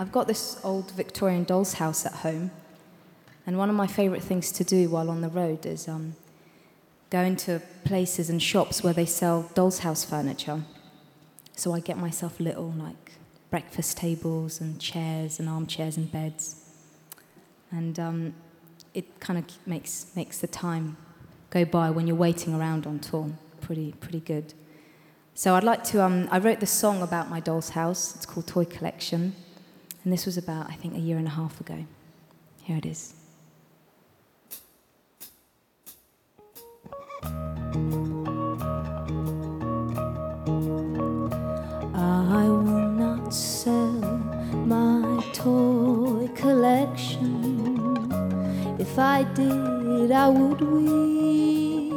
I've got this old Victorian doll's house at home, and one of my favourite things to do while on the road is um, go into places and shops where they sell doll's house furniture. So I get myself little like breakfast tables and chairs and armchairs and beds, and um, it kind of makes makes the time go by when you're waiting around on tour pretty pretty good. So I'd like to. Um, I wrote this song about my doll's house. It's called Toy Collection, and this was about I think a year and a half ago. Here it is. I will not sell my toy collection. If I did, I would weep.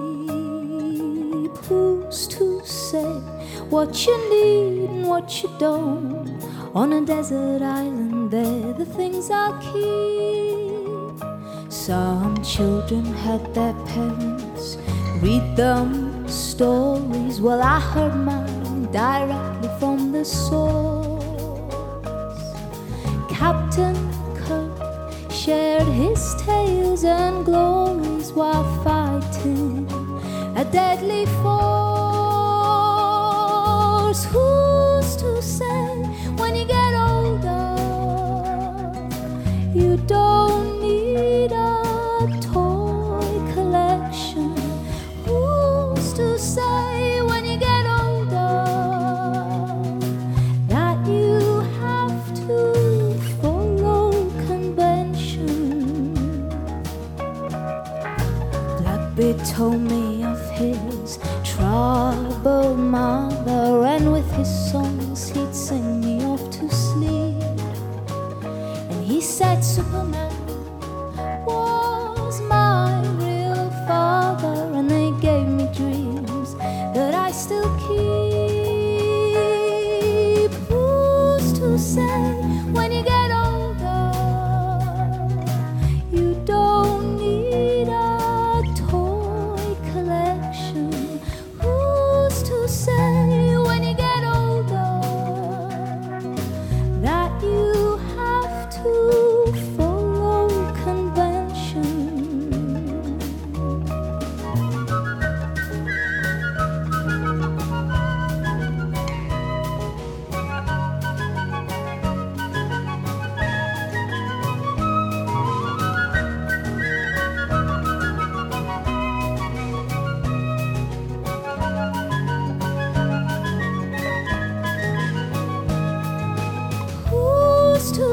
Who's to say what you need and what you don't? On a desert island, they're the things I keep. Some children had their parents read them stories. Well, I heard mine directly from the source. Captain Kirk shared his tales and glories while fighting a deadly force. Blackbeard told me of his troubled mother, and with his songs he'd sing me off to sleep. And he said Superman was my real father, and they gave me dreams that I still keep. Who's to say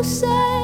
say